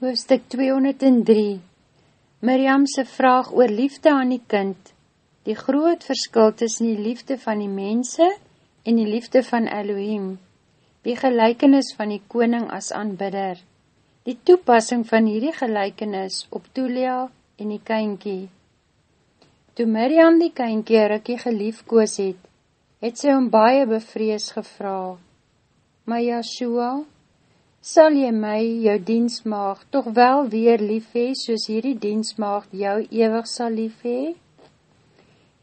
Hoofstuk 203 Miriamse vraag oor liefde aan die kind. Die groot verskil tussen die liefde van die mense en die liefde van Elohim Die gelijkenis van die koning as aanbidder. Die toepassing van hierdie gelijkenis op Tulia en die kynkie Toe Miriam die kynkie rikkie geliefkoos het, het sy om baie bevrees gevra Maar Yahshua, sal jy my, jou diensmaag, toch wel weer lief hee, soos hierdie diensmaag jou ewig sal lief hee?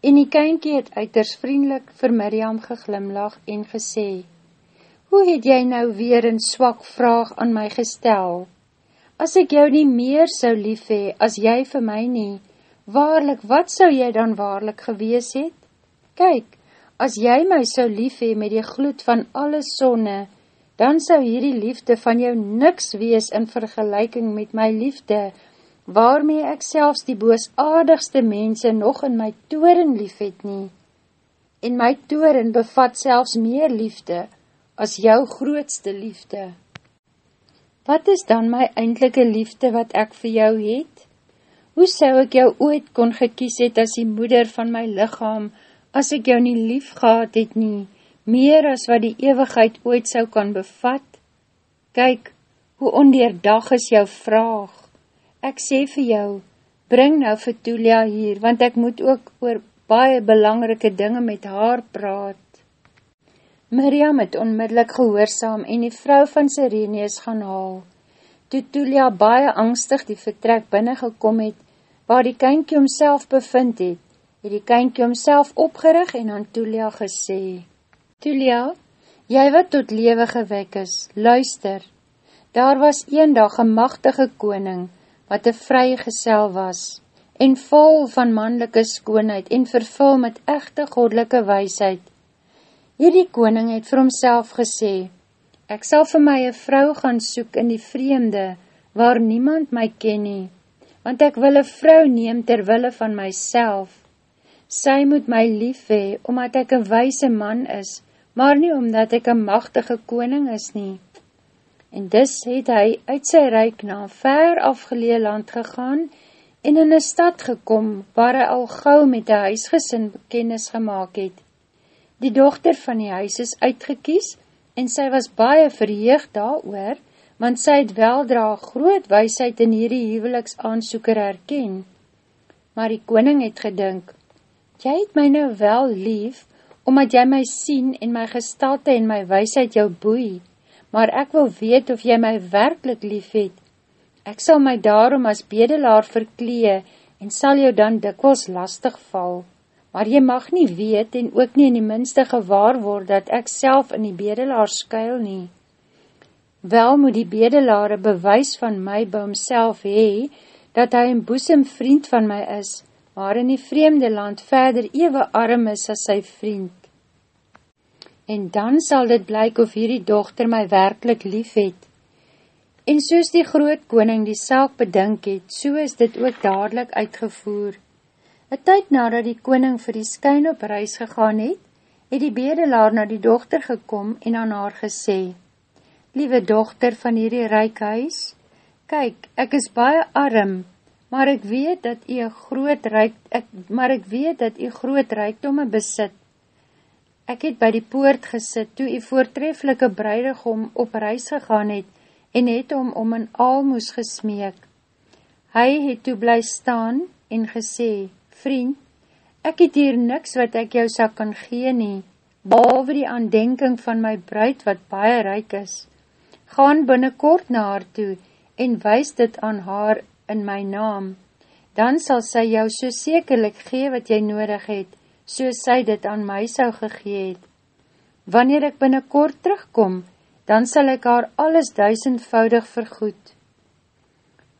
En die kynkie het uiters vriendelik vir Miriam geglimlag en gesê, Hoe het jy nou weer een swak vraag aan my gestel? As ek jou nie meer sou lief hee, as jy vir my nie, waarlik, wat sou jy dan waarlik gewees het? Kyk, as jy my sou lief hee met die gloed van alle sonne, dan sou hierdie liefde van jou niks wees in vergelijking met my liefde, waarmee ek selfs die boosaardigste mense nog in my toren lief het nie. En my toren bevat selfs meer liefde as jou grootste liefde. Wat is dan my eindelike liefde wat ek vir jou het? Hoe sou ek jou ooit kon gekies het as die moeder van my lichaam, as ek jou nie lief gehad het nie, meer as wat die ewigheid ooit sou kan bevat? Kyk, hoe ondeerdag is jou vraag. Ek sê vir jou, bring nou vir Tulia hier, want ek moet ook oor baie belangrike dinge met haar praat. Miriam het onmiddellik gehoorzaam en die vrou van Sireneus gaan haal. Toe Tulia baie angstig die vertrek binnengekom het, waar die kynkie homself bevind het, het die kynkie homself opgerig en aan Tulia gesê, Tulia, jy wat tot lewe gewek is, luister, daar was een dag een machtige koning, wat een vrye gesel was, en vol van manlike skoonheid, en vervul met echte godelike weisheid. Hierdie koning het vir homself gesê, ek sal vir my een vrou gaan soek in die vreemde, waar niemand my ken nie, want ek wil een vrou neem terwille van myself. Sy moet my lief hee, omdat ek een wijse man is, maar nie omdat ek een machtige koning is nie. En dis het hy uit sy reik na ver afgelee land gegaan en in een stad gekom, waar hy al gauw met die huisgesin kennis gemaakt het. Die dochter van die huis is uitgekies en sy was baie verheeg daar oor, want sy het weldra groot weisheid in hierdie huweliks aansoeker herken. Maar die koning het gedink, jy het my nou wel lief, omdat jy my sien en my gestalte en my weisheid jou boei, maar ek wil weet of jy my werkelijk lief het. Ek sal my daarom as bedelaar verklee en sal jou dan dikwels lastig val, maar jy mag nie weet en ook nie in die minste gewaar word dat ek self in die bedelaar skuil nie. Wel moet die bedelaar bewys van my by homself hee, dat hy een boesem vriend van my is, maar in die vreemde land verder ewe arm is as sy vriend. En dan sal dit blyk of hierdie dochter my werkelijk lief het. En soos die groot koning die saak bedink het, so is dit ook dadelijk uitgevoer. Een tyd nadat die koning vir die skyn op reis gegaan het, het die bedelaar na die dochter gekom en aan haar gesê, Liewe dochter van hierdie ryk huis, kyk, ek is baie arm, maar ek weet dat u groot ryk, ek, maar ek weet dat u groot rykdomme besit. Ek het by die poort gesit, toe u voortreffelike bruidegom op reis gegaan het, en het om om een almoes gesmeek. Hy het toe bly staan en gesê, Vriend, ek het hier niks wat ek jou sal kan gee nie, behalwe die aandenking van my bruid wat baie ryk is. Gaan binnenkort na haar toe, en wys dit aan haar in my naam, dan sal sy jou so sekerlik gee wat jy nodig het, soos sy dit aan my sal gegee het. Wanneer ek binnenkort terugkom, dan sal ek haar alles duisendvoudig vergoed.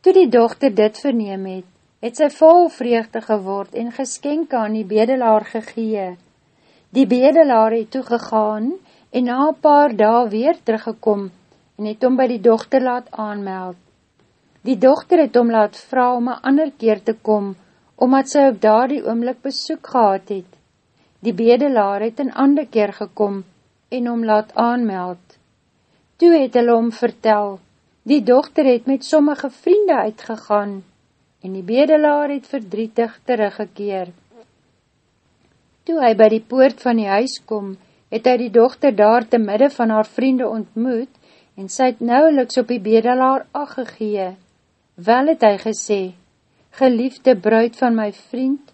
Toe die dochter dit verneem het, het sy vol vreugde geword en geskenke aan die bedelaar gegee. Die bedelaar het toegegaan en na paar dae weer teruggekom en het om by die dochter laat aanmeld. Die dochter het om laat vrou om een ander keer te kom, omdat sy op daar die oomlik besoek gehad het. Die bedelaar het een ander keer gekom en om laat aanmeld. Toe het hulle om vertel, Die dochter het met sommige vriende uitgegaan en die bedelaar het verdrietig teruggekeer. Toe hy by die poort van die huis kom, het hy die dochter daar te midde van haar vriende ontmoet en sy het nauweliks op die bedelaar aggegee. Wel het hy gesê, Geliefde bruid van my vriend,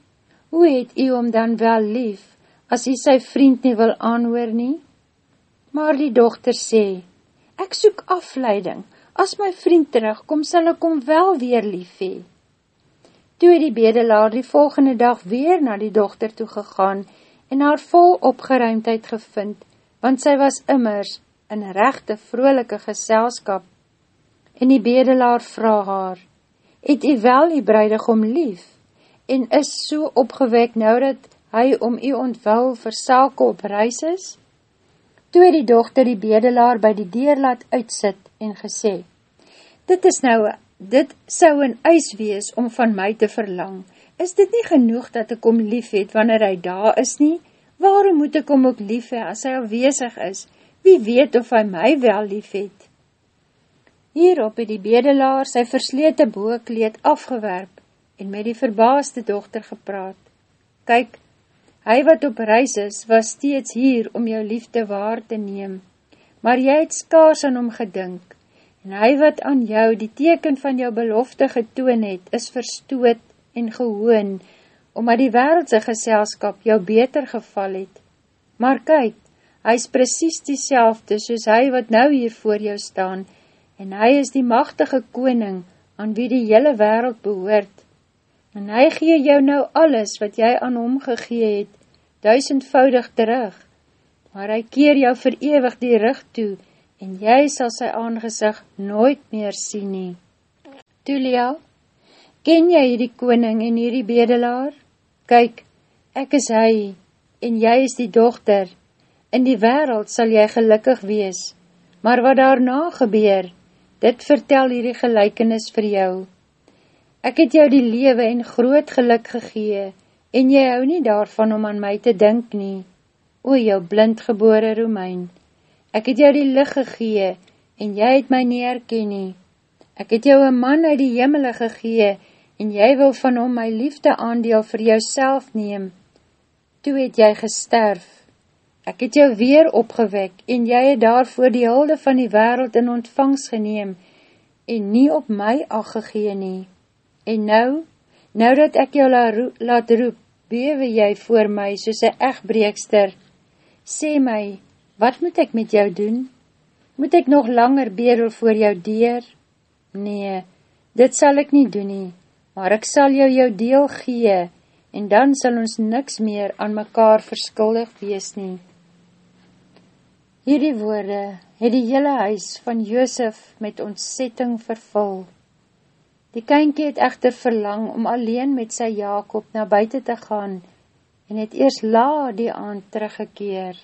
hoe het u om dan wel lief, as u sy vriend nie wil aanhoor nie? Maar die dochter sê, Ek soek afleiding, as my vriend terugkom, sal ek om wel weer lief hee. Toe het die bedelaar die volgende dag weer na die dochter toe gegaan en haar vol opgeruimdheid gevind, want sy was immers in rechte vrolike geselskap. En die bedelaar vraag haar, het u wel die bruidegom lief en is so opgewek nou dat hy om u ontwil vir sake op reis is? Toe het die dochter die bedelaar by die deur laat uitsit en gesê, Dit is nou, dit sou een eis wees om van my te verlang. Is dit nie genoeg dat ek om lief het wanneer hy daar is nie? Waarom moet ek om ook lief he as hy alweesig is? Wie weet of hy my wel lief het? Hierop het die bedelaar sy verslete boekleed afgewerp en met die verbaaste dochter gepraat. Kyk, hy wat op reis is, was steeds hier om jou liefde waar te neem, maar jy het skaars aan hom gedink, en hy wat aan jou die teken van jou belofte getoon het, is verstoot en gehoon, omdat die wereldse geselskap jou beter geval het. Maar kyk, hy is precies die selfde soos hy wat nou hier voor jou staan, en hy is die machtige koning, aan wie die hele wereld behoort. En hy gee jou nou alles wat jy aan hom gegee het, duisendvoudig terug, maar hy keer jou verewig die rug toe, en jy sal sy aangezig nooit meer sien nie. Tulia, ken jy hierdie koning en hierdie bedelaar? Kyk, ek is hy, en jy is die dochter. In die wereld sal jy gelukkig wees, maar wat daarna gebeur, dit vertel hierdie gelijkenis vir jou. Ek het jou die lewe en groot geluk gegee, en jy hou nie daarvan om aan my te dink nie. O, jou blindgebore Romein! Ek het jou die licht gegee, en jy het my nie herken nie. Ek het jou een man uit die jimmele gegee, en jy wil van hom my liefde aandeel vir jou neem. Toe het jy gesterf. Ek het jou weer opgewek, en jy het daarvoor die hulde van die wereld in ontvangs geneem, en nie op my aggegee nie. En nou, nou dat ek jou la roep, laat roep, bewe jy voor my soos een echtbreekster. Sê my, Wat moet ek met jou doen? Moet ek nog langer bedel voor jou deur? Nee, dit sal ek nie doen nie, maar ek sal jou jou deel gee, en dan sal ons niks meer aan mekaar verskuldig wees nie. Hierdie woorde het die hele huis van Joosef met ontsetting vervul. Die kynkie het echter verlang om alleen met sy Jacob na buiten te gaan, en het eers la die aand teruggekeer.